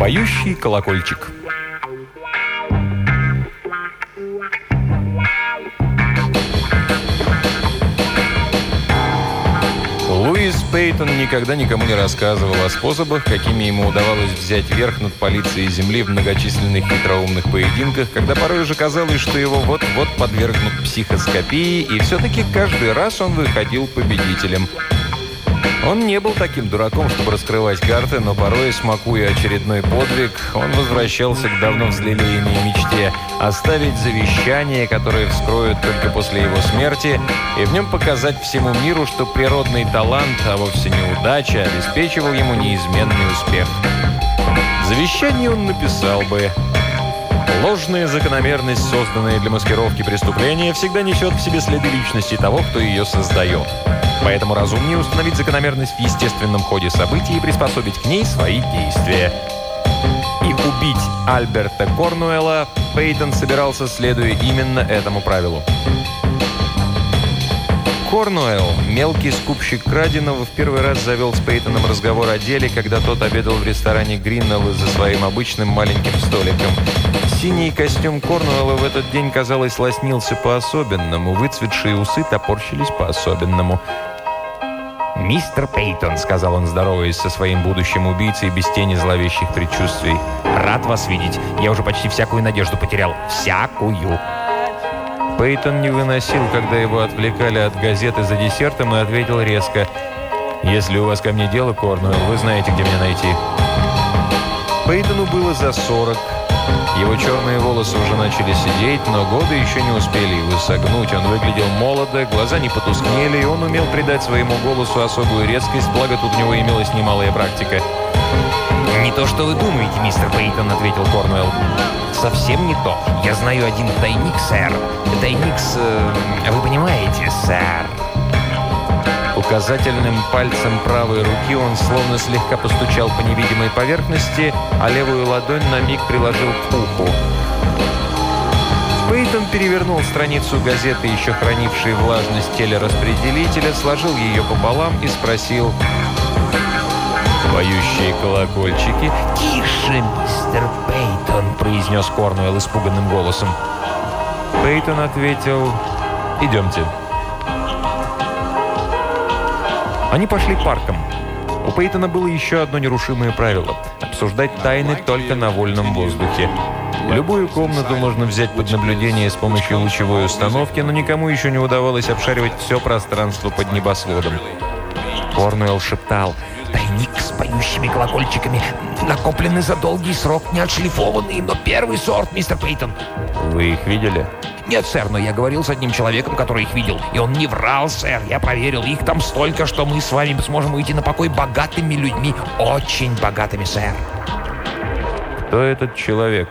Поющий колокольчик. Луис Пейтон никогда никому не рассказывал о способах, какими ему удавалось взять верх над полицией Земли в многочисленных хитроумных поединках, когда порой уже казалось, что его вот-вот подвергнут психоскопии, и все-таки каждый раз он выходил победителем – он не был таким дураком, чтобы раскрывать карты, но порой, смакуя очередной подвиг, он возвращался к давно взлелеянной мечте оставить завещание, которое вскроют только после его смерти, и в нем показать всему миру, что природный талант, а вовсе не удача, обеспечивал ему неизменный успех. Завещание он написал бы Ложная закономерность, созданная для маскировки преступления, всегда несет в себе следы личности того, кто ее создает. Поэтому разумнее установить закономерность в естественном ходе событий и приспособить к ней свои действия. И убить Альберта Корнуэлла Пейтон собирался, следуя именно этому правилу. Корнуэлл, мелкий скупщик краденого, в первый раз завел с Пейтоном разговор о деле, когда тот обедал в ресторане Гриннелла за своим обычным маленьким столиком. Синий костюм Корнуэлла в этот день, казалось, лоснился по-особенному, выцветшие усы топорщились по-особенному. «Мистер Пейтон», — сказал он, здороваясь со своим будущим убийцей без тени зловещих предчувствий. «Рад вас видеть. Я уже почти всякую надежду потерял. Всякую». Пейтон не выносил, когда его отвлекали от газеты за десертом и ответил резко. «Если у вас ко мне дело, Корнуэлл, вы знаете, где меня найти». Пейтону было за сорок. Его черные волосы уже начали сидеть, но годы еще не успели его согнуть. Он выглядел молодо, глаза не потускнели, и он умел придать своему голосу особую резкость, благо тут у него имелась немалая практика. «Не то, что вы думаете, мистер Пейтон», — ответил Корнуэлл. «Совсем не то. Я знаю один тайник, сэр. Тайник с... Э, вы понимаете, сэр?» Указательным пальцем правой руки он словно слегка постучал по невидимой поверхности, а левую ладонь на миг приложил к уху. Пейтон перевернул страницу газеты, еще хранившей влажность телераспределителя, сложил ее пополам и спросил «Поющие колокольчики?» «Тише, мистер Пейтон!» – произнес Корнуэлл испуганным голосом. Пейтон ответил «Идемте». Они пошли парком. У Пейтона было еще одно нерушимое правило – обсуждать тайны только на вольном воздухе. Любую комнату можно взять под наблюдение с помощью лучевой установки, но никому еще не удавалось обшаривать все пространство под небосводом. Корнуэлл шептал «Тайник с поющими колокольчиками, накопленный за долгий срок, не отшлифованный, но первый сорт, мистер Пейтон». «Вы их видели?» «Нет, сэр, но я говорил с одним человеком, который их видел, и он не врал, сэр. Я проверил, их там столько, что мы с вами сможем уйти на покой богатыми людьми. Очень богатыми, сэр». «Кто этот человек?»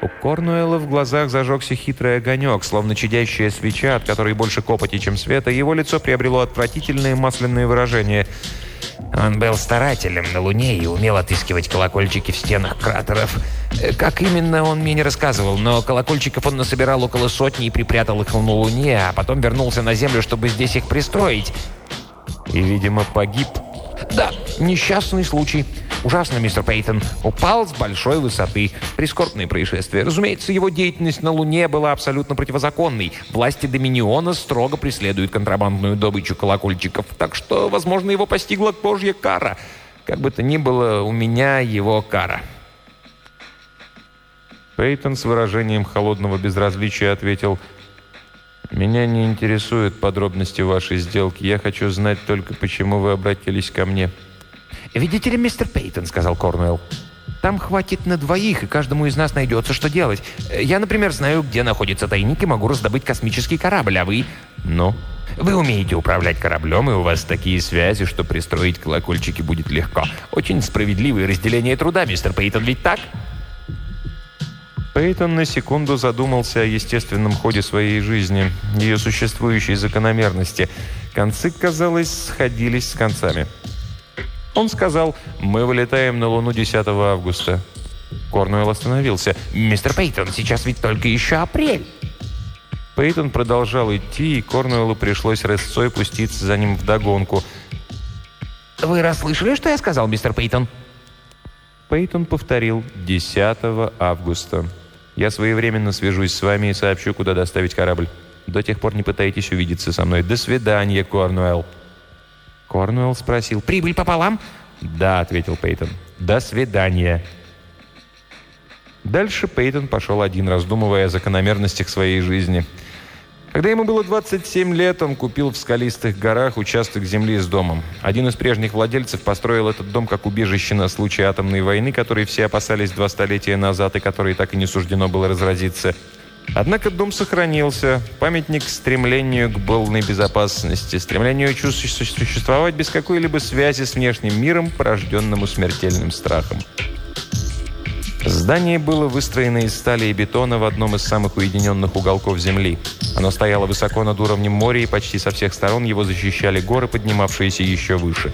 У Корнуэлла в глазах зажегся хитрый огонек, словно чадящая свеча, от которой больше копоти, чем света. Его лицо приобрело отвратительное масляное выражение – он был старателем на Луне и умел отыскивать колокольчики в стенах кратеров. Э, как именно, он мне не рассказывал, но колокольчиков он насобирал около сотни и припрятал их на Луне, а потом вернулся на Землю, чтобы здесь их пристроить. И, видимо, погиб. Да, несчастный случай. Ужасно, мистер Пейтон. Упал с большой высоты. Прискорбное происшествие. Разумеется, его деятельность на Луне была абсолютно противозаконной. Власти Доминиона строго преследуют контрабандную добычу колокольчиков. Так что, возможно, его постигла божья кара. Как бы то ни было, у меня его кара. Пейтон с выражением холодного безразличия ответил «Меня не интересуют подробности вашей сделки. Я хочу знать только, почему вы обратились ко мне». «Видите ли, мистер Пейтон», — сказал Корнуэлл, «там хватит на двоих, и каждому из нас найдется, что делать. Я, например, знаю, где находится тайник, и могу раздобыть космический корабль, а вы...» «Ну?» «Вы умеете управлять кораблем, и у вас такие связи, что пристроить колокольчики будет легко. Очень справедливое разделение труда, мистер Пейтон, ведь так?» Пейтон на секунду задумался о естественном ходе своей жизни, ее существующей закономерности. Концы, казалось, сходились с концами. Он сказал, мы вылетаем на Луну 10 августа. Корнуэлл остановился. «Мистер Пейтон, сейчас ведь только еще апрель». Пейтон продолжал идти, и Корнуэллу пришлось рысцой пуститься за ним вдогонку. «Вы расслышали, что я сказал, мистер Пейтон?» Пейтон повторил 10 августа. «Я своевременно свяжусь с вами и сообщу, куда доставить корабль. До тех пор не пытайтесь увидеться со мной. До свидания, Корнуэлл». Корнуэлл спросил, «Прибыль пополам?» «Да», — ответил Пейтон. «До свидания». Дальше Пейтон пошел один, раздумывая о закономерностях своей жизни — когда ему было 27 лет, он купил в скалистых горах участок земли с домом. Один из прежних владельцев построил этот дом как убежище на случай атомной войны, которой все опасались два столетия назад и которой так и не суждено было разразиться. Однако дом сохранился. Памятник стремлению к полной безопасности, стремлению существовать без какой-либо связи с внешним миром, порожденному смертельным страхом. Здание было выстроено из стали и бетона в одном из самых уединенных уголков земли. Оно стояло высоко над уровнем моря, и почти со всех сторон его защищали горы, поднимавшиеся еще выше.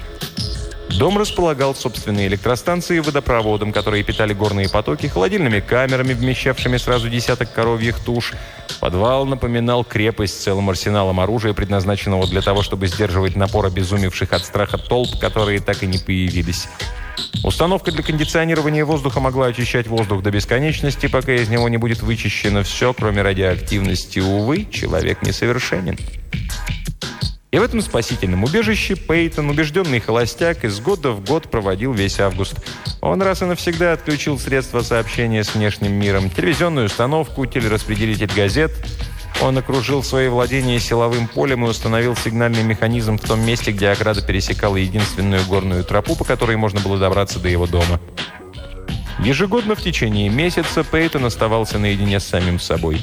Дом располагал собственной электростанцией и водопроводом, которые питали горные потоки, холодильными камерами, вмещавшими сразу десяток коровьих туш. Подвал напоминал крепость с целым арсеналом оружия, предназначенного для того, чтобы сдерживать напор обезумевших от страха толп, которые так и не появились. Установка для кондиционирования воздуха могла очищать воздух до бесконечности, пока из него не будет вычищено все, кроме радиоактивности. Увы, человек несовершенен. И в этом спасительном убежище Пейтон, убежденный холостяк, из года в год проводил весь август. Он раз и навсегда отключил средства сообщения с внешним миром, телевизионную установку, телераспределитель газет – он окружил свои владения силовым полем и установил сигнальный механизм в том месте, где ограда пересекала единственную горную тропу, по которой можно было добраться до его дома. Ежегодно в течение месяца Пейтон оставался наедине с самим собой.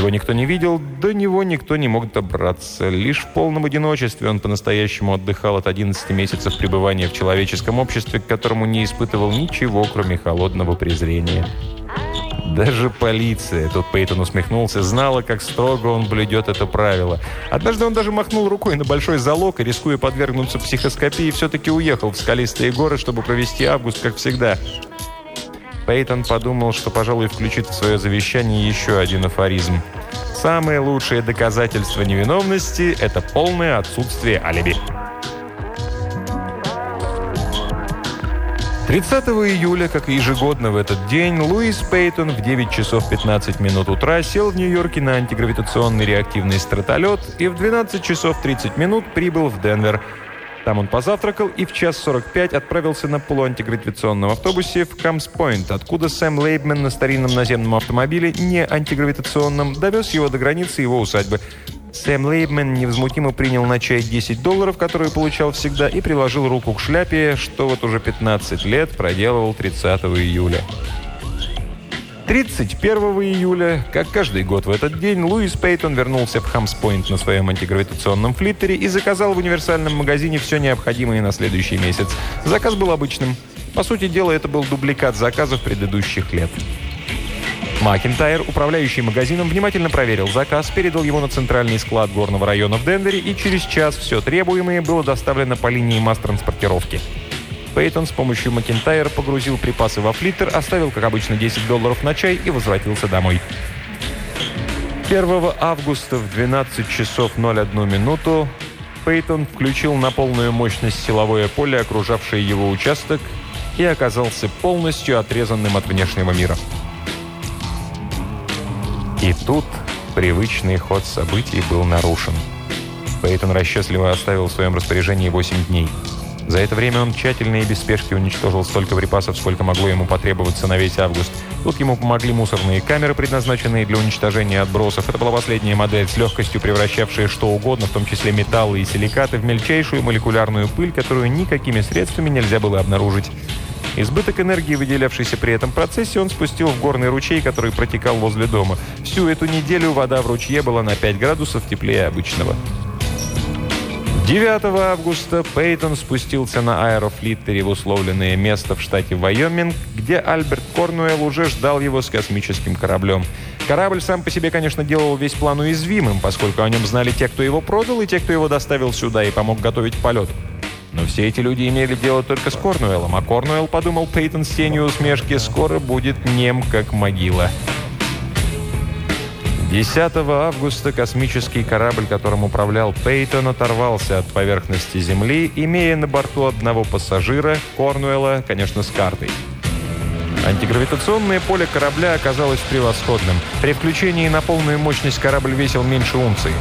Его никто не видел, до него никто не мог добраться. Лишь в полном одиночестве он по-настоящему отдыхал от 11 месяцев пребывания в человеческом обществе, к которому не испытывал ничего, кроме холодного презрения. Даже полиция, тут Пейтон усмехнулся, знала, как строго он блюдет это правило. Однажды он даже махнул рукой на большой залог и, рискуя подвергнуться психоскопии, все-таки уехал в скалистые горы, чтобы провести август, как всегда. Пейтон подумал, что, пожалуй, включит в свое завещание еще один афоризм. «Самое лучшее доказательство невиновности – это полное отсутствие алиби». 30 июля, как и ежегодно в этот день, Луис Пейтон в 9 часов 15 минут утра сел в Нью-Йорке на антигравитационный реактивный стратолет и в 12 часов 30 минут прибыл в Денвер. Там он позавтракал и в час 45 отправился на полуантигравитационном автобусе в Камс-Пойнт, откуда Сэм Лейбмен на старинном наземном автомобиле, не антигравитационном, довез его до границы его усадьбы. Сэм Лейбмен невозмутимо принял на чай 10 долларов, которые получал всегда, и приложил руку к шляпе, что вот уже 15 лет проделывал 30 июля. 31 июля, как каждый год в этот день, Луис Пейтон вернулся в Хамспойнт на своем антигравитационном флиттере и заказал в универсальном магазине все необходимое на следующий месяц. Заказ был обычным. По сути дела, это был дубликат заказов предыдущих лет. Макентайр, управляющий магазином, внимательно проверил заказ, передал его на центральный склад горного района в Денвере, и через час все требуемое было доставлено по линии масс-транспортировки. Пейтон с помощью Макентайра погрузил припасы во флиттер, оставил, как обычно, 10 долларов на чай и возвратился домой. 1 августа в 12 часов 01 минуту Пейтон включил на полную мощность силовое поле, окружавшее его участок, и оказался полностью отрезанным от внешнего мира. И тут привычный ход событий был нарушен. Пейтон расчетливо оставил в своем распоряжении 8 дней. За это время он тщательно и без спешки уничтожил столько припасов, сколько могло ему потребоваться на весь август. Тут ему помогли мусорные камеры, предназначенные для уничтожения отбросов. Это была последняя модель с легкостью превращавшая что угодно, в том числе металлы и силикаты, в мельчайшую молекулярную пыль, которую никакими средствами нельзя было обнаружить. Избыток энергии, выделявшийся при этом процессе, он спустил в горный ручей, который протекал возле дома. Всю эту неделю вода в ручье была на 5 градусов теплее обычного. 9 августа Пейтон спустился на аэрофлиттере в условленное место в штате Вайоминг, где Альберт Корнуэлл уже ждал его с космическим кораблем. Корабль сам по себе, конечно, делал весь план уязвимым, поскольку о нем знали те, кто его продал, и те, кто его доставил сюда и помог готовить полет. Но все эти люди имели дело только с Корнуэллом, а Корнуэлл, подумал Пейтон с тенью усмешки, скоро будет нем, как могила. 10 августа космический корабль, которым управлял Пейтон, оторвался от поверхности Земли, имея на борту одного пассажира, Корнуэлла, конечно, с картой. Антигравитационное поле корабля оказалось превосходным. При включении на полную мощность корабль весил меньше унции.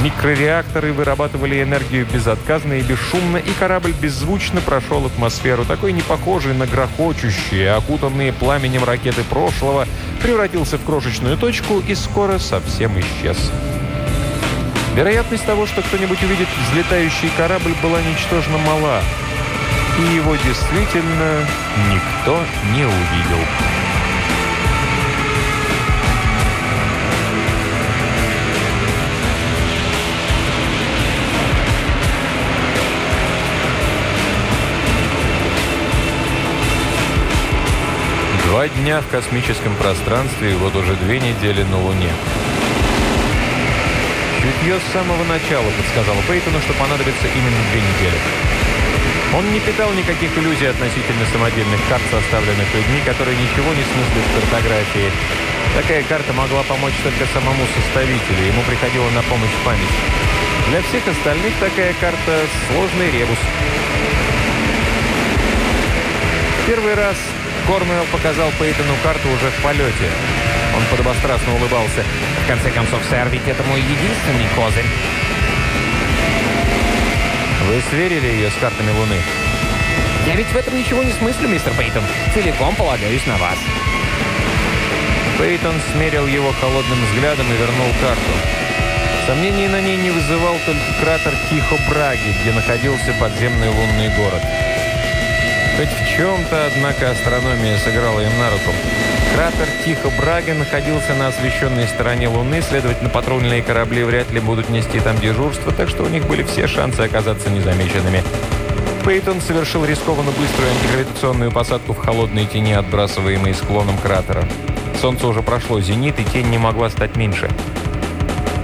Микрореакторы вырабатывали энергию безотказно и бесшумно, и корабль беззвучно прошел атмосферу, такой не похожий на грохочущие, окутанные пламенем ракеты прошлого, превратился в крошечную точку и скоро совсем исчез. Вероятность того, что кто-нибудь увидит взлетающий корабль, была ничтожно мала – и его действительно никто не увидел. Два дня в космическом пространстве и вот уже две недели на Луне. Чутье с самого начала подсказало Пейтону, что понадобится именно две недели. Он не питал никаких иллюзий относительно самодельных карт, составленных людьми, которые ничего не смыслят в картографии. Такая карта могла помочь только самому составителю, ему приходила на помощь память. Для всех остальных такая карта – сложный ребус. Первый раз Корнуэлл показал Пейтону карту уже в полете. Он подобострастно улыбался. «В конце концов, сэр, ведь это мой единственный козырь». Вы сверили ее с картами Луны? Я ведь в этом ничего не смыслю, мистер Пейтон. Целиком полагаюсь на вас. Пейтон смерил его холодным взглядом и вернул карту. Сомнений на ней не вызывал только кратер Тихо-Браги, где находился подземный лунный город. Чем-то, однако, астрономия сыграла им на руку. Кратер Тихо-Браги находился на освещенной стороне Луны, следовательно, патрульные корабли вряд ли будут нести там дежурство, так что у них были все шансы оказаться незамеченными. Пейтон совершил рискованно быструю антигравитационную посадку в холодной тени, отбрасываемой склоном кратера. Солнце уже прошло зенит, и тень не могла стать меньше.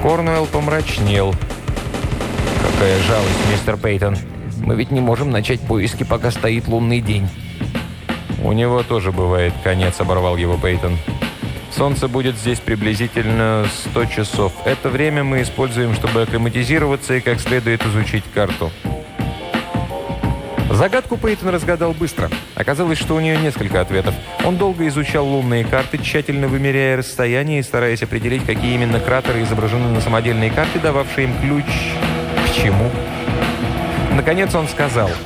Корнуэлл помрачнел. «Какая жалость, мистер Пейтон. Мы ведь не можем начать поиски, пока стоит лунный день». «У него тоже бывает конец», — оборвал его Пейтон. «Солнце будет здесь приблизительно 100 часов. Это время мы используем, чтобы акклиматизироваться и как следует изучить карту». Загадку Пейтон разгадал быстро. Оказалось, что у нее несколько ответов. Он долго изучал лунные карты, тщательно вымеряя расстояние и стараясь определить, какие именно кратеры изображены на самодельной карте, дававшей им ключ к чему. Наконец он сказал –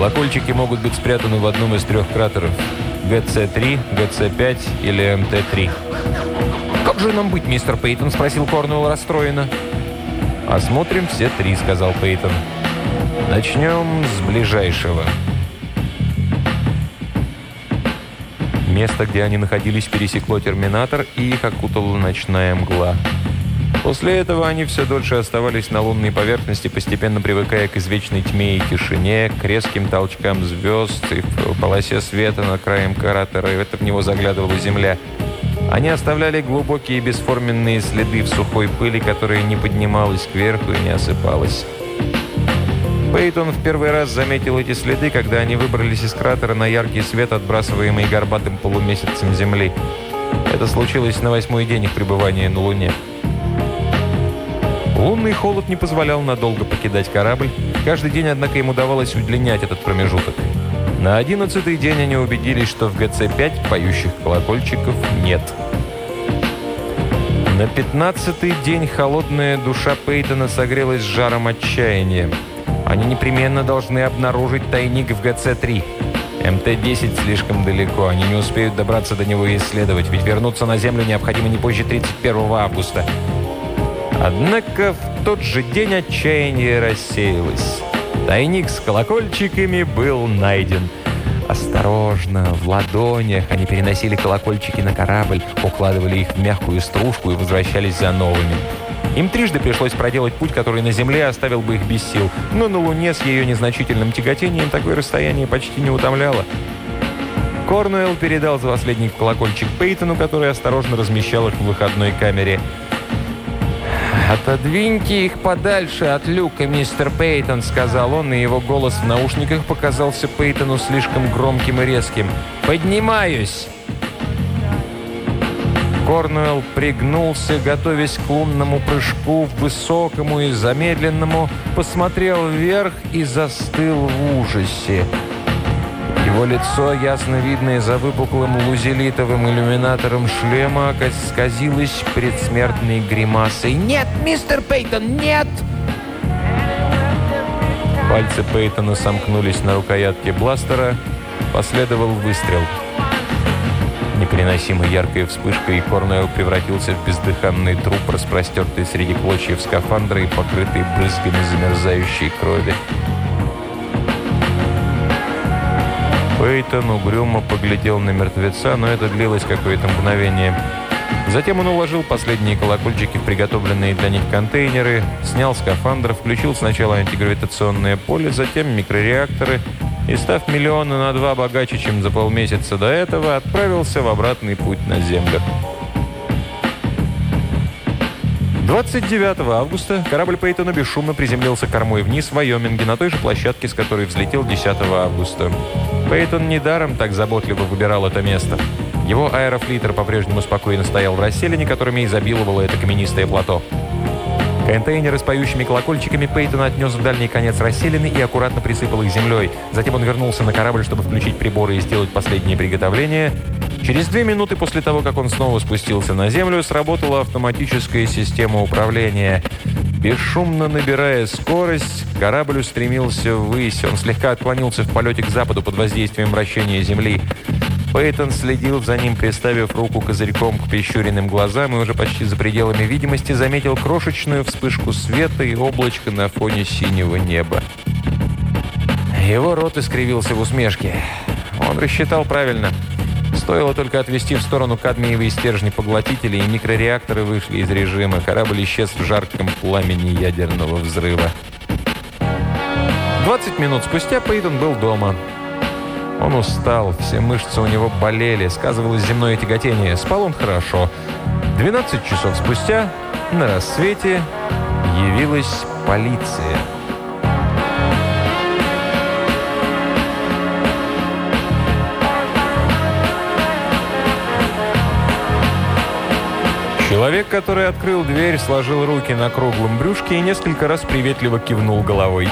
Колокольчики могут быть спрятаны в одном из трех кратеров. ГЦ-3, ГЦ-5 или МТ-3. «Как же нам быть, мистер Пейтон?» – спросил Корнуэлл расстроенно. «Осмотрим все три», – сказал Пейтон. «Начнем с ближайшего». Место, где они находились, пересекло терминатор, и их окутала ночная мгла. После этого они все дольше оставались на лунной поверхности, постепенно привыкая к извечной тьме и тишине, к резким толчкам звезд и в полосе света над краем кратера, и это в него заглядывала земля. Они оставляли глубокие бесформенные следы в сухой пыли, которая не поднималась кверху и не осыпалась. Пейтон в первый раз заметил эти следы, когда они выбрались из кратера на яркий свет, отбрасываемый горбатым полумесяцем Земли. Это случилось на восьмой день их пребывания на Луне. Лунный холод не позволял надолго покидать корабль. Каждый день, однако, им удавалось удлинять этот промежуток. На одиннадцатый день они убедились, что в ГЦ-5 поющих колокольчиков нет. На пятнадцатый день холодная душа Пейтона согрелась жаром отчаяния. Они непременно должны обнаружить тайник в ГЦ-3. МТ-10 слишком далеко, они не успеют добраться до него и исследовать, ведь вернуться на Землю необходимо не позже 31 августа. Однако в тот же день отчаяние рассеялось. Тайник с колокольчиками был найден. Осторожно, в ладонях они переносили колокольчики на корабль, укладывали их в мягкую стружку и возвращались за новыми. Им трижды пришлось проделать путь, который на Земле оставил бы их без сил, но на Луне с ее незначительным тяготением такое расстояние почти не утомляло. Корнуэлл передал за последний колокольчик Пейтону, который осторожно размещал их в выходной камере – «Отодвиньте их подальше от люка, мистер Пейтон», — сказал он, и его голос в наушниках показался Пейтону слишком громким и резким. «Поднимаюсь!» Корнуэлл пригнулся, готовясь к лунному прыжку, высокому и замедленному, посмотрел вверх и застыл в ужасе. Его лицо, ясно видное за выпуклым лузелитовым иллюминатором шлема, сказилось предсмертной гримасой. «Нет, мистер Пейтон, нет!» Пальцы Пейтона сомкнулись на рукоятке бластера. Последовал выстрел. Непереносимо яркая вспышка, и Корнелл превратился в бездыханный труп, распростертый среди клочьев скафандра и покрытый брызгами замерзающей крови. Пейтон угрюмо поглядел на мертвеца, но это длилось какое-то мгновение. Затем он уложил последние колокольчики в приготовленные для них контейнеры, снял скафандр, включил сначала антигравитационное поле, затем микрореакторы и, став миллиона на два богаче, чем за полмесяца до этого, отправился в обратный путь на Землю. 29 августа корабль Пейтона бесшумно приземлился кормой вниз в Вайоминге на той же площадке, с которой взлетел 10 августа. Пейтон недаром так заботливо выбирал это место. Его аэрофлитер по-прежнему спокойно стоял в расселине, которыми изобиловало это каменистое плато. Контейнеры с поющими колокольчиками Пейтон отнес в дальний конец расселены и аккуратно присыпал их землей. Затем он вернулся на корабль, чтобы включить приборы и сделать последние приготовления. Через две минуты после того, как он снова спустился на землю, сработала автоматическая система управления. Бесшумно набирая скорость, корабль устремился ввысь. Он слегка отклонился в полете к западу под воздействием вращения Земли. Пейтон следил за ним, приставив руку козырьком к прищуренным глазам и уже почти за пределами видимости заметил крошечную вспышку света и облачко на фоне синего неба. Его рот искривился в усмешке. Он рассчитал правильно. Стоило только отвести в сторону кадмиевые стержни поглотителей, и микрореакторы вышли из режима. Корабль исчез в жарком пламени ядерного взрыва. 20 минут спустя Пейтон был дома. Он устал, все мышцы у него болели, сказывалось земное тяготение. Спал он хорошо. 12 часов спустя, на рассвете, явилась полиция. Человек, который открыл дверь, сложил руки на круглом брюшке и несколько раз приветливо кивнул головой.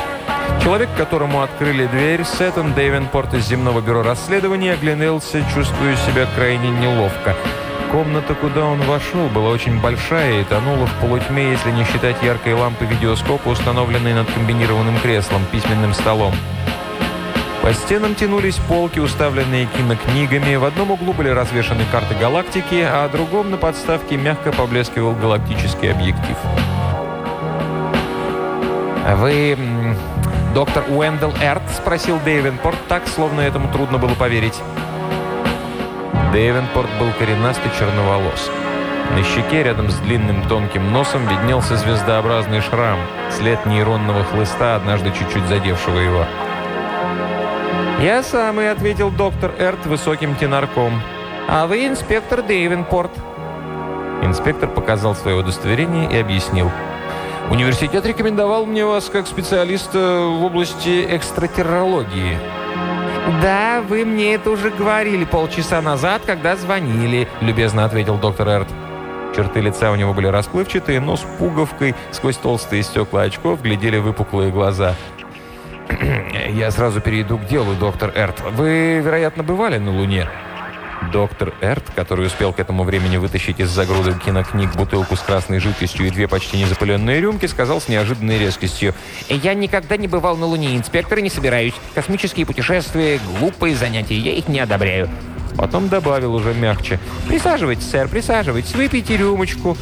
Человек, которому открыли дверь, Сеттон Дэйвенпорт из земного бюро расследований, оглянулся, чувствуя себя крайне неловко. Комната, куда он вошел, была очень большая и тонула в полутьме, если не считать яркой лампы видеоскопа, установленной над комбинированным креслом, письменным столом. По стенам тянулись полки, уставленные кинокнигами. В одном углу были развешаны карты галактики, а другом на подставке мягко поблескивал галактический объектив. «А «Вы доктор Уэндел Эрт?» – спросил Дэйвенпорт так, словно этому трудно было поверить. Дэйвенпорт был коренастый черноволос. На щеке рядом с длинным тонким носом виднелся звездообразный шрам, след нейронного хлыста, однажды чуть-чуть задевшего его. «Я самый», — ответил доктор Эрт высоким тенарком. «А вы инспектор Дэйвенпорт». Инспектор показал свое удостоверение и объяснил. «Университет рекомендовал мне вас как специалиста в области экстратеррологии». «Да, вы мне это уже говорили полчаса назад, когда звонили», — любезно ответил доктор Эрт. Черты лица у него были расплывчатые, но с пуговкой сквозь толстые стекла очков глядели выпуклые глаза — «Я сразу перейду к делу, доктор Эрт. Вы, вероятно, бывали на Луне?» Доктор Эрт, который успел к этому времени вытащить из загрузы кинокниг бутылку с красной жидкостью и две почти незапыленные рюмки, сказал с неожиданной резкостью. «Я никогда не бывал на Луне, инспектор, не собираюсь. Космические путешествия — глупые занятия, я их не одобряю». Потом добавил уже мягче. «Присаживайтесь, сэр, присаживайтесь, выпейте рюмочку».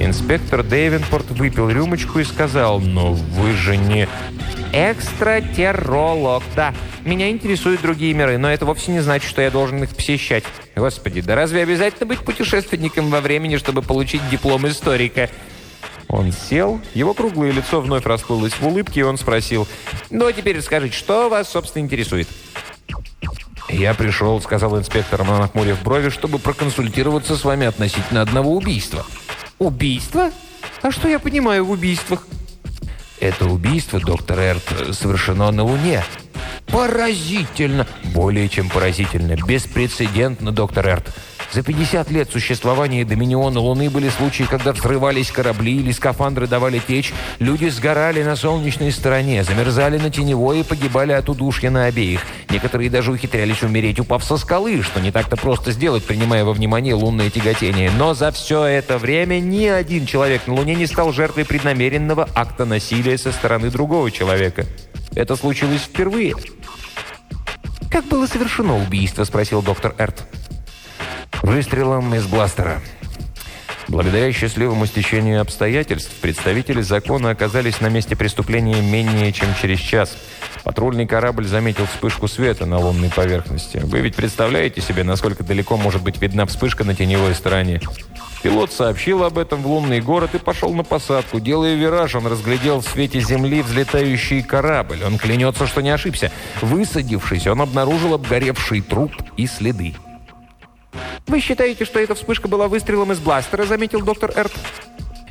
Инспектор Дэйвенпорт выпил рюмочку и сказал, «Но вы же не...» Экстратерролог, да. Меня интересуют другие миры, но это вовсе не значит, что я должен их посещать. Господи, да разве обязательно быть путешественником во времени, чтобы получить диплом историка? Он сел, его круглое лицо вновь расплылось в улыбке, и он спросил, «Ну, а теперь скажите, что вас, собственно, интересует?» «Я пришел», — сказал инспектор, нахмурив брови, «чтобы проконсультироваться с вами относительно одного убийства». «Убийство? А что я понимаю в убийствах?» Это убийство, доктор Эрт, совершено на Луне. Поразительно! Более чем поразительно. Беспрецедентно, доктор Эрт. За 50 лет существования Доминиона Луны были случаи, когда взрывались корабли или скафандры давали течь, люди сгорали на солнечной стороне, замерзали на теневой и погибали от удушья на обеих. Некоторые даже ухитрялись умереть, упав со скалы, что не так-то просто сделать, принимая во внимание лунное тяготение. Но за все это время ни один человек на Луне не стал жертвой преднамеренного акта насилия со стороны другого человека. Это случилось впервые. «Как было совершено убийство?» – спросил доктор Эрт. Выстрелом из бластера. Благодаря счастливому стечению обстоятельств, представители закона оказались на месте преступления менее чем через час. Патрульный корабль заметил вспышку света на лунной поверхности. Вы ведь представляете себе, насколько далеко может быть видна вспышка на теневой стороне? Пилот сообщил об этом в лунный город и пошел на посадку. Делая вираж, он разглядел в свете земли взлетающий корабль. Он клянется, что не ошибся. Высадившись, он обнаружил обгоревший труп и следы. «Вы считаете, что эта вспышка была выстрелом из бластера?» – заметил доктор Эрт.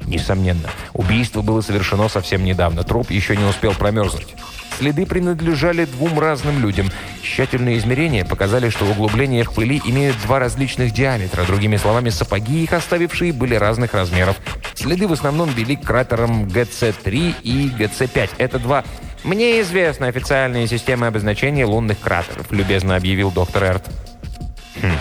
Несомненно. Убийство было совершено совсем недавно. Труп еще не успел промерзнуть. Следы принадлежали двум разным людям. Тщательные измерения показали, что углубления в пыли имеют два различных диаметра. Другими словами, сапоги, их оставившие, были разных размеров. Следы в основном вели к кратерам ГЦ-3 и ГЦ-5. Это два... «Мне известны официальные системы обозначения лунных кратеров», — любезно объявил доктор Эрт. Хм.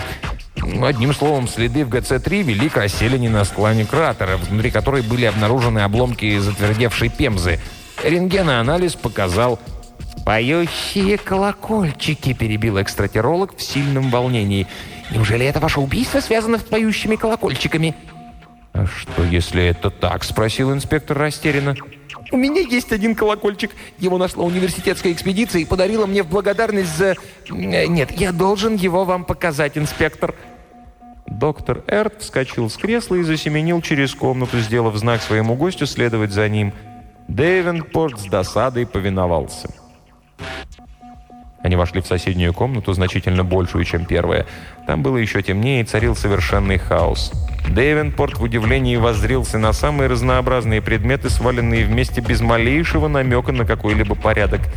Ну, одним словом, следы в ГЦ-3 вели к расселине на склоне кратера, внутри которой были обнаружены обломки затвердевшей пемзы. Рентгеноанализ показал... «Поющие колокольчики», — перебил экстратеролог в сильном волнении. «Неужели это ваше убийство связано с поющими колокольчиками?» «А что, если это так?» — спросил инспектор растерянно. «У меня есть один колокольчик. Его нашла университетская экспедиция и подарила мне в благодарность за... Нет, я должен его вам показать, инспектор». Доктор Эрт вскочил с кресла и засеменил через комнату, сделав знак своему гостю следовать за ним. Дэйвенпорт с досадой повиновался. Они вошли в соседнюю комнату, значительно большую, чем первая. Там было еще темнее и царил совершенный хаос. Дэйвенпорт в удивлении воззрился на самые разнообразные предметы, сваленные вместе без малейшего намека на какой-либо порядок –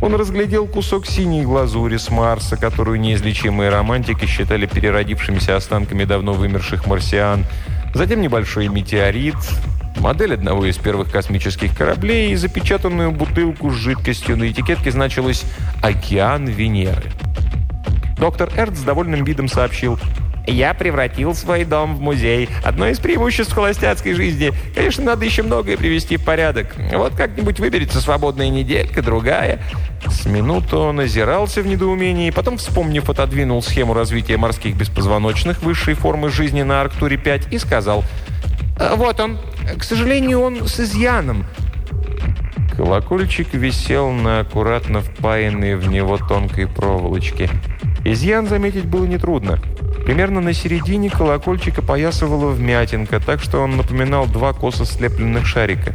он разглядел кусок синей глазури с Марса, которую неизлечимые романтики считали переродившимися останками давно вымерших марсиан. Затем небольшой метеорит, модель одного из первых космических кораблей и запечатанную бутылку с жидкостью. На этикетке значилось «Океан Венеры». Доктор Эрт с довольным видом сообщил – я превратил свой дом в музей. Одно из преимуществ холостяцкой жизни. Конечно, надо еще многое привести в порядок. Вот как-нибудь выберется свободная неделька, другая. С минуту он озирался в недоумении, потом, вспомнив, отодвинул схему развития морских беспозвоночных высшей формы жизни на Арктуре-5 и сказал «Э, «Вот он. К сожалению, он с изъяном». Колокольчик висел на аккуратно впаянной в него тонкой проволочке. Изъян заметить было нетрудно. Примерно на середине колокольчика поясывала вмятинка, так что он напоминал два косо слепленных шарика.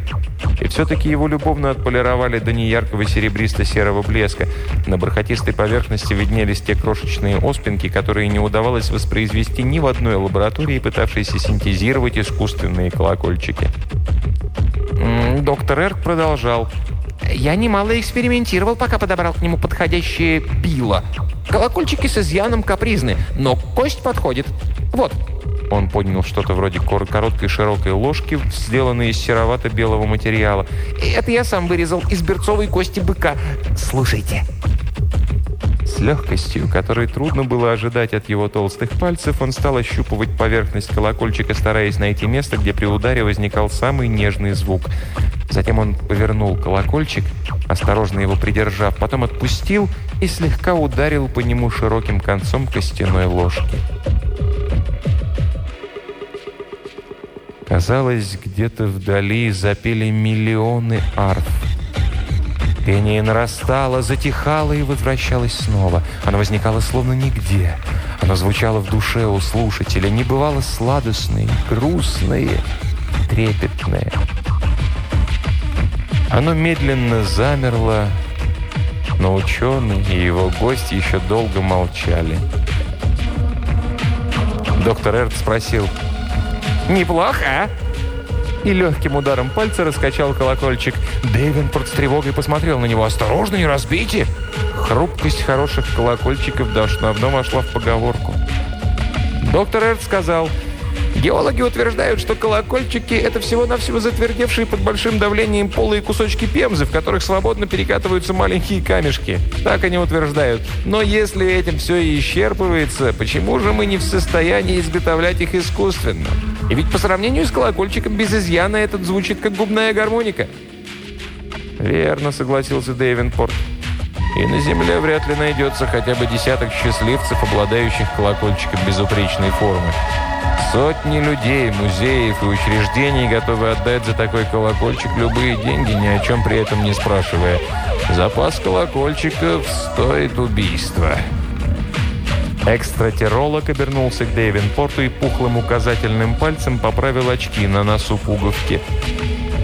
И все-таки его любовно отполировали до неяркого серебристо-серого блеска. На бархатистой поверхности виднелись те крошечные оспинки, которые не удавалось воспроизвести ни в одной лаборатории, пытавшейся синтезировать искусственные колокольчики. Доктор Эрк продолжал. «Я немало экспериментировал, пока подобрал к нему подходящее било. Колокольчики с изъяном капризны, но кость подходит. Вот». Он поднял что-то вроде короткой широкой ложки, сделанной из серовато-белого материала. «Это я сам вырезал из берцовой кости быка. Слушайте». С легкостью, которой трудно было ожидать от его толстых пальцев, он стал ощупывать поверхность колокольчика, стараясь найти место, где при ударе возникал самый нежный звук. Затем он повернул колокольчик, осторожно его придержав, потом отпустил и слегка ударил по нему широким концом костяной ложки. Казалось, где-то вдали запели миллионы арф. Пение нарастало, затихало и возвращалось снова. Оно возникало словно нигде. Оно звучало в душе у слушателя, не бывало сладостное, грустное, трепетное. Оно медленно замерло, но ученый и его гости еще долго молчали. Доктор Эрт спросил, «Неплохо, а?» И легким ударом пальца раскачал колокольчик. Дэвенпорт с тревогой посмотрел на него. «Осторожно, не разбейте!» Хрупкость хороших колокольчиков давно вошла в поговорку. Доктор Эрт сказал, Геологи утверждают, что колокольчики – это всего-навсего затвердевшие под большим давлением полые кусочки пемзы, в которых свободно перекатываются маленькие камешки. Так они утверждают. Но если этим все и исчерпывается, почему же мы не в состоянии изготовлять их искусственно? И ведь по сравнению с колокольчиком без изъяна этот звучит как губная гармоника. «Верно», — согласился Дэйвенпорт. «И на Земле вряд ли найдется хотя бы десяток счастливцев, обладающих колокольчиком безупречной формы». Сотни людей, музеев и учреждений готовы отдать за такой колокольчик любые деньги, ни о чем при этом не спрашивая. Запас колокольчиков стоит убийства. Экстратеролог обернулся к Дэйвенпорту и пухлым указательным пальцем поправил очки на носу пуговки.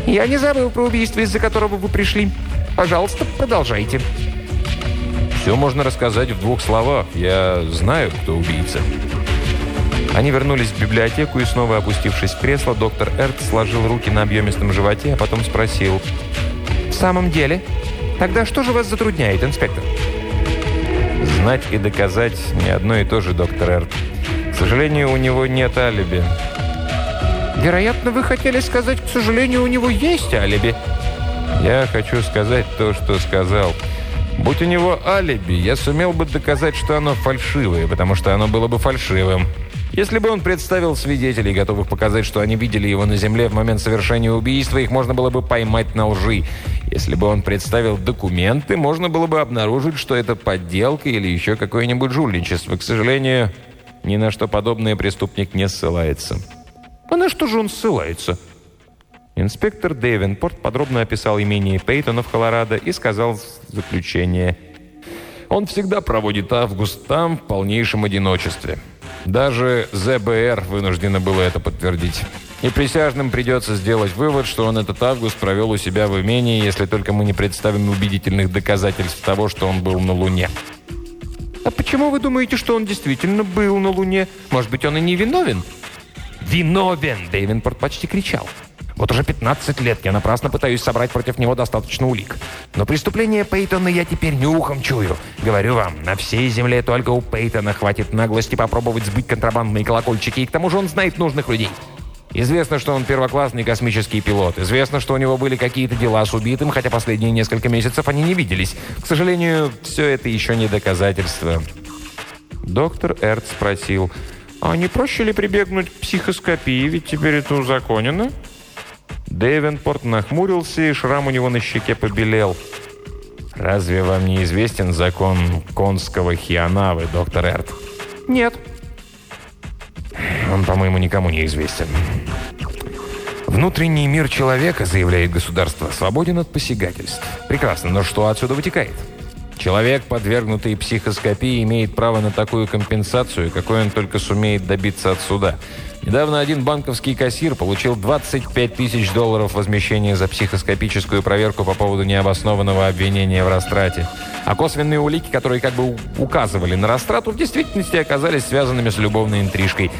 «Я не забыл про убийство, из-за которого вы пришли. Пожалуйста, продолжайте». «Все можно рассказать в двух словах. Я знаю, кто убийца». Они вернулись в библиотеку и снова опустившись в кресло, доктор Эрт сложил руки на объемистом животе, а потом спросил. «В самом деле? Тогда что же вас затрудняет, инспектор?» «Знать и доказать не одно и то же, доктор Эрт. К сожалению, у него нет алиби». «Вероятно, вы хотели сказать, к сожалению, у него есть алиби». «Я хочу сказать то, что сказал». Будь у него алиби, я сумел бы доказать, что оно фальшивое, потому что оно было бы фальшивым. Если бы он представил свидетелей, готовых показать, что они видели его на земле в момент совершения убийства, их можно было бы поймать на лжи. Если бы он представил документы, можно было бы обнаружить, что это подделка или еще какое-нибудь жульничество. К сожалению, ни на что подобное преступник не ссылается. А на что же он ссылается? Инспектор Дэвенпорт подробно описал имение Пейтона в Колорадо и сказал заключение. Он всегда проводит август там в полнейшем одиночестве. Даже ЗБР вынуждено было это подтвердить. И присяжным придется сделать вывод, что он этот август провел у себя в имении, если только мы не представим убедительных доказательств того, что он был на Луне. А почему вы думаете, что он действительно был на Луне? Может быть, он и не виновен? «Виновен!» – Дэйвенпорт почти кричал. Вот уже 15 лет я напрасно пытаюсь собрать против него достаточно улик. Но преступление Пейтона я теперь нюхом чую. Говорю вам, на всей земле только у Пейтона хватит наглости попробовать сбыть контрабандные колокольчики, и к тому же он знает нужных людей. Известно, что он первоклассный космический пилот. Известно, что у него были какие-то дела с убитым, хотя последние несколько месяцев они не виделись. К сожалению, все это еще не доказательство. Доктор Эрт спросил, а не проще ли прибегнуть к психоскопии, ведь теперь это узаконено? Дэвенпорт нахмурился, и шрам у него на щеке побелел. «Разве вам не известен закон конского хианавы, доктор Эрт?» «Нет». «Он, по-моему, никому не известен». «Внутренний мир человека, заявляет государство, свободен от посягательств. Прекрасно, но что отсюда вытекает?» Человек, подвергнутый психоскопии, имеет право на такую компенсацию, какой он только сумеет добиться от суда. Недавно один банковский кассир получил 25 тысяч долларов возмещения за психоскопическую проверку по поводу необоснованного обвинения в растрате. А косвенные улики, которые как бы указывали на растрату, в действительности оказались связанными с любовной интрижкой.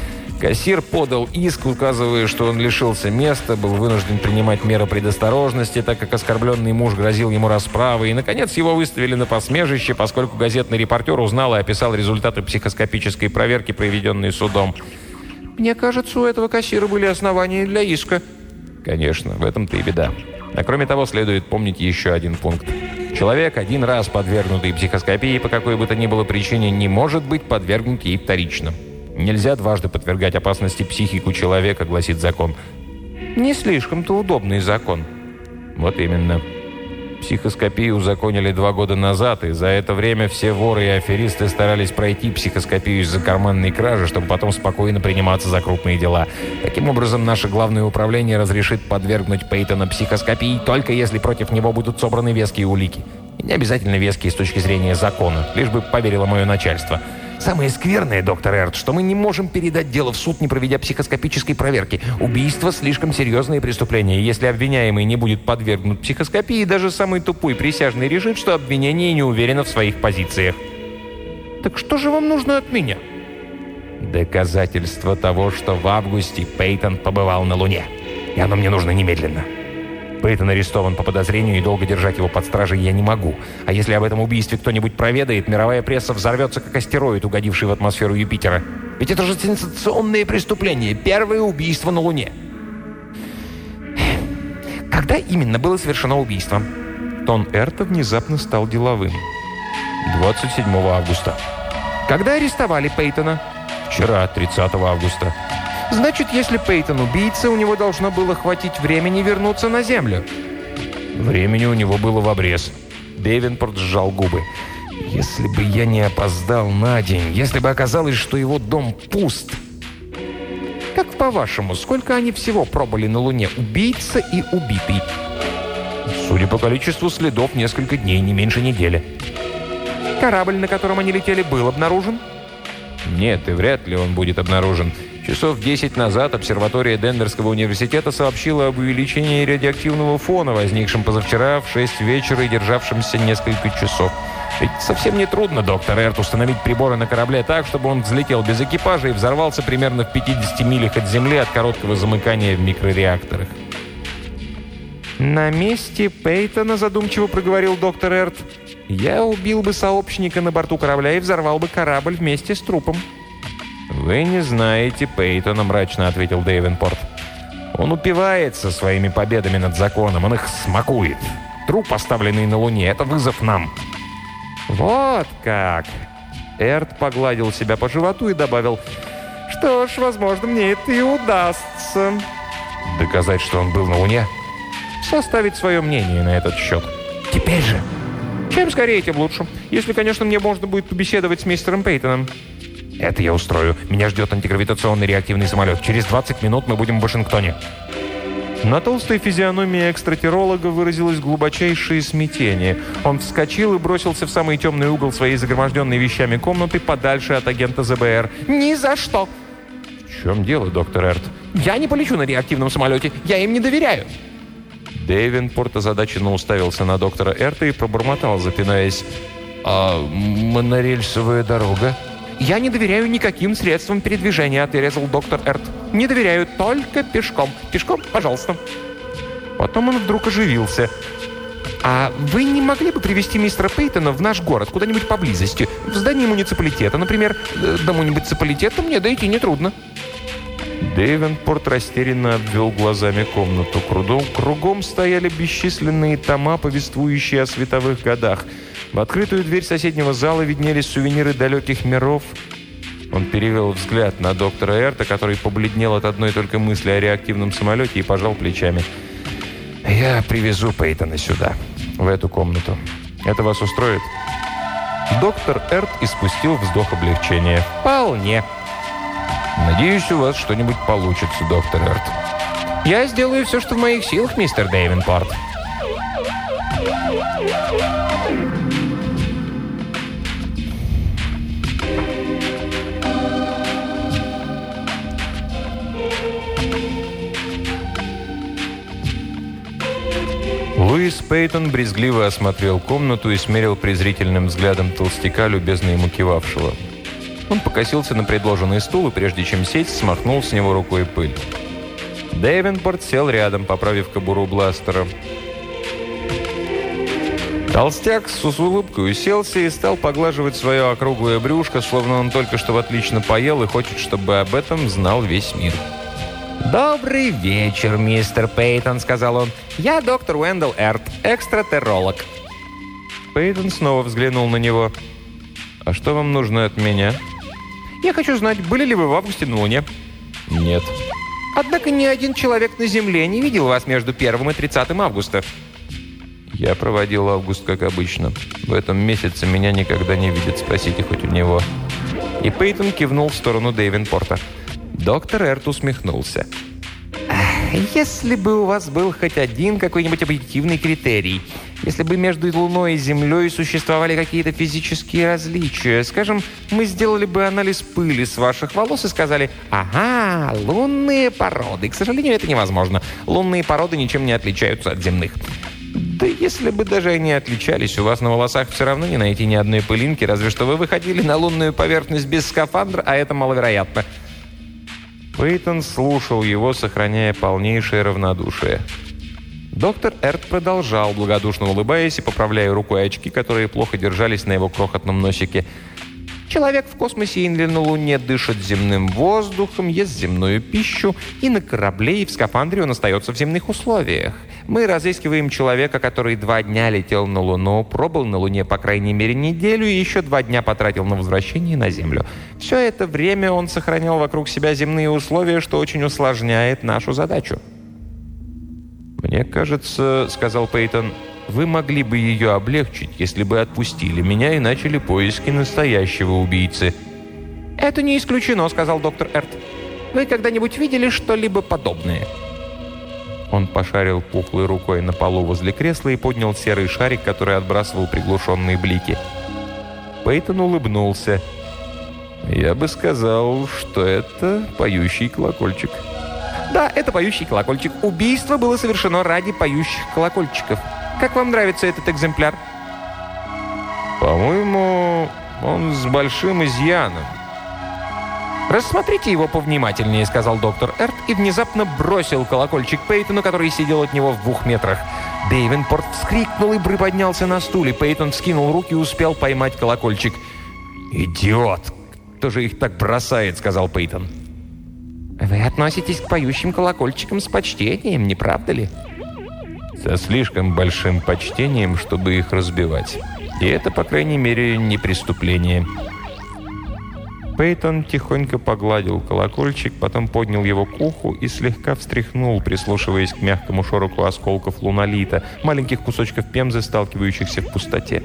Кассир подал иск, указывая, что он лишился места, был вынужден принимать меры предосторожности, так как оскорбленный муж грозил ему расправой. И, наконец, его выставили на посмежище, поскольку газетный репортер узнал и описал результаты психоскопической проверки, проведенной судом. Мне кажется, у этого кассира были основания для иска. Конечно, в этом-то и беда. А кроме того, следует помнить еще один пункт. Человек, один раз подвергнутый психоскопии по какой бы то ни было причине, не может быть подвергнут ей вторично. Нельзя дважды подвергать опасности психику человека, гласит закон. Не слишком-то удобный закон. Вот именно. Психоскопию узаконили два года назад, и за это время все воры и аферисты старались пройти психоскопию из-за карманной кражи, чтобы потом спокойно приниматься за крупные дела. Таким образом, наше главное управление разрешит подвергнуть Пейтона психоскопии только если против него будут собраны веские улики. И не обязательно веские с точки зрения закона, лишь бы поверило мое начальство. Самое скверное, доктор Эрт, что мы не можем передать дело в суд, не проведя психоскопической проверки. Убийство – слишком серьезное преступление. Если обвиняемый не будет подвергнут психоскопии, даже самый тупой присяжный решит, что обвинение не уверено в своих позициях. Так что же вам нужно от меня? Доказательство того, что в августе Пейтон побывал на Луне. И оно мне нужно немедленно. Пейтон арестован по подозрению, и долго держать его под стражей я не могу. А если об этом убийстве кто-нибудь проведает, мировая пресса взорвется, как астероид, угодивший в атмосферу Юпитера. Ведь это же сенсационное преступление. Первое убийство на Луне. Когда именно было совершено убийство? Тон Эрта внезапно стал деловым. 27 августа. Когда арестовали Пейтона? Вчера, 30 августа. Значит, если Пейтон убийца, у него должно было хватить времени вернуться на Землю. Времени у него было в обрез. Девинпорт сжал губы. Если бы я не опоздал на день, если бы оказалось, что его дом пуст. Как по-вашему, сколько они всего пробыли на Луне, убийца и убитый? Судя по количеству следов, несколько дней, не меньше недели. Корабль, на котором они летели, был обнаружен? Нет, и вряд ли он будет обнаружен. Часов 10 назад обсерватория Денверского университета сообщила об увеличении радиоактивного фона, возникшем позавчера в 6 вечера и державшемся несколько часов. Ведь совсем не трудно, доктор Эрт, установить приборы на корабле так, чтобы он взлетел без экипажа и взорвался примерно в 50 милях от Земли от короткого замыкания в микрореакторах. «На месте Пейтона», задумчиво проговорил доктор Эрт, «я убил бы сообщника на борту корабля и взорвал бы корабль вместе с трупом». «Вы не знаете Пейтона», — мрачно ответил Дейвенпорт. «Он упивается своими победами над законом, он их смакует. Труп, поставленный на Луне, — это вызов нам». «Вот как!» Эрт погладил себя по животу и добавил, «Что ж, возможно, мне это и удастся». «Доказать, что он был на Луне?» «Составить свое мнение на этот счет». «Теперь же?» «Чем скорее, тем лучше. Если, конечно, мне можно будет побеседовать с мистером Пейтоном». «Это я устрою. Меня ждет антигравитационный реактивный самолет. Через 20 минут мы будем в Вашингтоне». На толстой физиономии экстратеролога выразилось глубочайшее смятение. Он вскочил и бросился в самый темный угол своей загроможденной вещами комнаты подальше от агента ЗБР. «Ни за что!» «В чем дело, доктор Эрт?» «Я не полечу на реактивном самолете. Я им не доверяю». Дэвенпорт озадаченно уставился на доктора Эрта и пробормотал, запинаясь. «А монорельсовая дорога?» «Я не доверяю никаким средствам передвижения», — отрезал доктор Эрт. «Не доверяю, только пешком. Пешком, пожалуйста». Потом он вдруг оживился. «А вы не могли бы привести мистера Пейтона в наш город, куда-нибудь поблизости? В здание муниципалитета, например. До муниципалитета мне дойти нетрудно». Дэйвенпорт растерянно обвел глазами комнату. Кругом, кругом стояли бесчисленные тома, повествующие о световых годах. В открытую дверь соседнего зала виднелись сувениры далеких миров. Он перевел взгляд на доктора Эрта, который побледнел от одной только мысли о реактивном самолете и пожал плечами. «Я привезу Пейтона сюда, в эту комнату. Это вас устроит?» Доктор Эрт испустил вздох облегчения. «Вполне». «Надеюсь, у вас что-нибудь получится, доктор Эрт». «Я сделаю все, что в моих силах, мистер Дэйвенпорт». Луис Пейтон брезгливо осмотрел комнату и смерил презрительным взглядом толстяка, любезно ему кивавшего. Он покосился на предложенный стул и, прежде чем сесть, смахнул с него рукой пыль. Дэвенпорт сел рядом, поправив кобуру бластера. Толстяк с улыбкой уселся и стал поглаживать свое округлое брюшко, словно он только что отлично поел и хочет, чтобы об этом знал весь мир. «Добрый вечер, мистер Пейтон», — сказал он. «Я доктор Уэндell Эрт, экстратерролог». Пейтон снова взглянул на него. «А что вам нужно от меня?» «Я хочу знать, были ли вы в августе на Луне?» «Нет». «Однако ни один человек на Земле не видел вас между 1 и 30 августа». «Я проводил август, как обычно. В этом месяце меня никогда не видят. Спросите хоть у него». И Пейтон кивнул в сторону Дэйвенпорта. Доктор Эрт усмехнулся. «Если бы у вас был хоть один какой-нибудь объективный критерий, если бы между Луной и Землей существовали какие-то физические различия, скажем, мы сделали бы анализ пыли с ваших волос и сказали, ага, лунные породы. К сожалению, это невозможно. Лунные породы ничем не отличаются от земных. Да если бы даже они отличались, у вас на волосах все равно не найти ни одной пылинки, разве что вы выходили на лунную поверхность без скафандра, а это маловероятно. Пейтон слушал его, сохраняя полнейшее равнодушие. Доктор Эрт продолжал, благодушно улыбаясь и поправляя рукой очки, которые плохо держались на его крохотном носике. Человек в космосе или на Луне дышит земным воздухом, ест земную пищу, и на корабле и в скафандре он остается в земных условиях. Мы разыскиваем человека, который два дня летел на Луну, пробыл на Луне по крайней мере неделю и еще два дня потратил на возвращение на Землю. Все это время он сохранял вокруг себя земные условия, что очень усложняет нашу задачу. «Мне кажется, — сказал Пейтон, — вы могли бы ее облегчить, если бы отпустили меня и начали поиски настоящего убийцы». «Это не исключено», — сказал доктор Эрт. «Вы когда-нибудь видели что-либо подобное?» Он пошарил пухлой рукой на полу возле кресла и поднял серый шарик, который отбрасывал приглушенные блики. Пейтон улыбнулся. «Я бы сказал, что это поющий колокольчик». «Да, это поющий колокольчик. Убийство было совершено ради поющих колокольчиков». Как вам нравится этот экземпляр?» «По-моему, он с большим изъяном». «Рассмотрите его повнимательнее», — сказал доктор Эрт и внезапно бросил колокольчик Пейтону, который сидел от него в двух метрах. Дейвенпорт вскрикнул и приподнялся на стуле. Пейтон вскинул руки и успел поймать колокольчик. «Идиот! Кто же их так бросает?» — сказал Пейтон. «Вы относитесь к поющим колокольчикам с почтением, не правда ли?» Со слишком большим почтением, чтобы их разбивать. И это, по крайней мере, не преступление. Пейтон тихонько погладил колокольчик, потом поднял его к уху и слегка встряхнул, прислушиваясь к мягкому шороку осколков лунолита, маленьких кусочков пемзы, сталкивающихся в пустоте.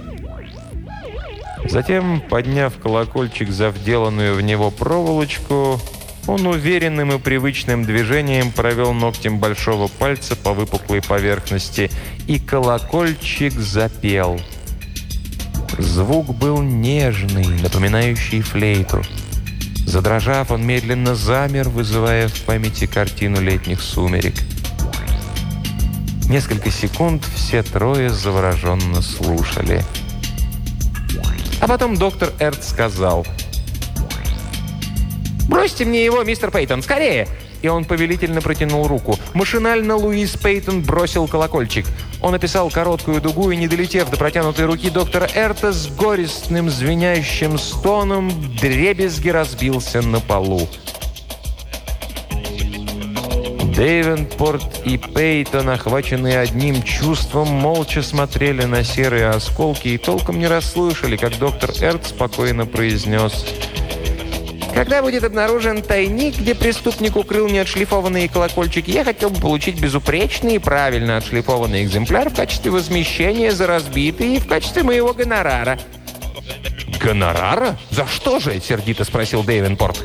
Затем, подняв колокольчик за вделанную в него проволочку, он уверенным и привычным движением провел ногтем большого пальца по выпуклой поверхности, и колокольчик запел. Звук был нежный, напоминающий флейту. Задрожав, он медленно замер, вызывая в памяти картину летних сумерек. Несколько секунд все трое завороженно слушали. А потом доктор Эрт сказал – «Бросьте мне его, мистер Пейтон, скорее!» И он повелительно протянул руку. Машинально Луис Пейтон бросил колокольчик. Он описал короткую дугу и, не долетев до протянутой руки доктора Эрта, с горестным звенящим стоном дребезги разбился на полу. Дейвенпорт и Пейтон, охваченные одним чувством, молча смотрели на серые осколки и толком не расслышали, как доктор Эрт спокойно произнес когда будет обнаружен тайник, где преступник укрыл неотшлифованные колокольчики, я хотел бы получить безупречный и правильно отшлифованный экземпляр в качестве возмещения за разбитый и в качестве моего гонорара. «Гонорара? За что же?» – сердито спросил Дейвенпорт.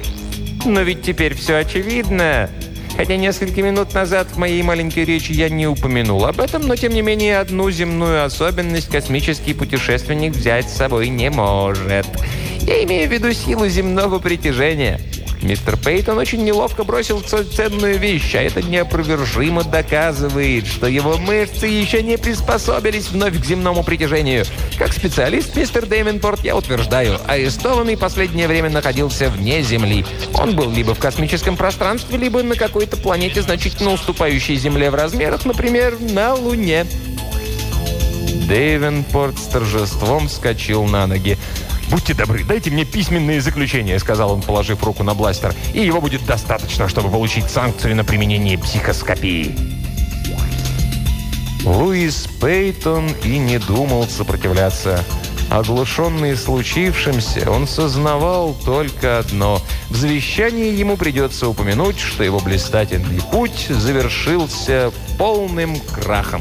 «Но ведь теперь все очевидно. Хотя несколько минут назад в моей маленькой речи я не упомянул об этом, но тем не менее одну земную особенность космический путешественник взять с собой не может. Я имею в виду силу земного притяжения. Мистер Пейтон очень неловко бросил ценную вещь, а это неопровержимо доказывает, что его мышцы еще не приспособились вновь к земному притяжению. Как специалист, мистер Дэйвенпорт, я утверждаю, арестованный последнее время находился вне Земли. Он был либо в космическом пространстве, либо на какой-то планете, значительно уступающей Земле в размерах, например, на Луне. Дэйвенпорт с торжеством вскочил на ноги. «Будьте добры, дайте мне письменные заключения», — сказал он, положив руку на бластер. «И его будет достаточно, чтобы получить санкцию на применение психоскопии». Луис Пейтон и не думал сопротивляться. Оглушенный случившимся, он сознавал только одно. В завещании ему придется упомянуть, что его блистательный путь завершился полным крахом.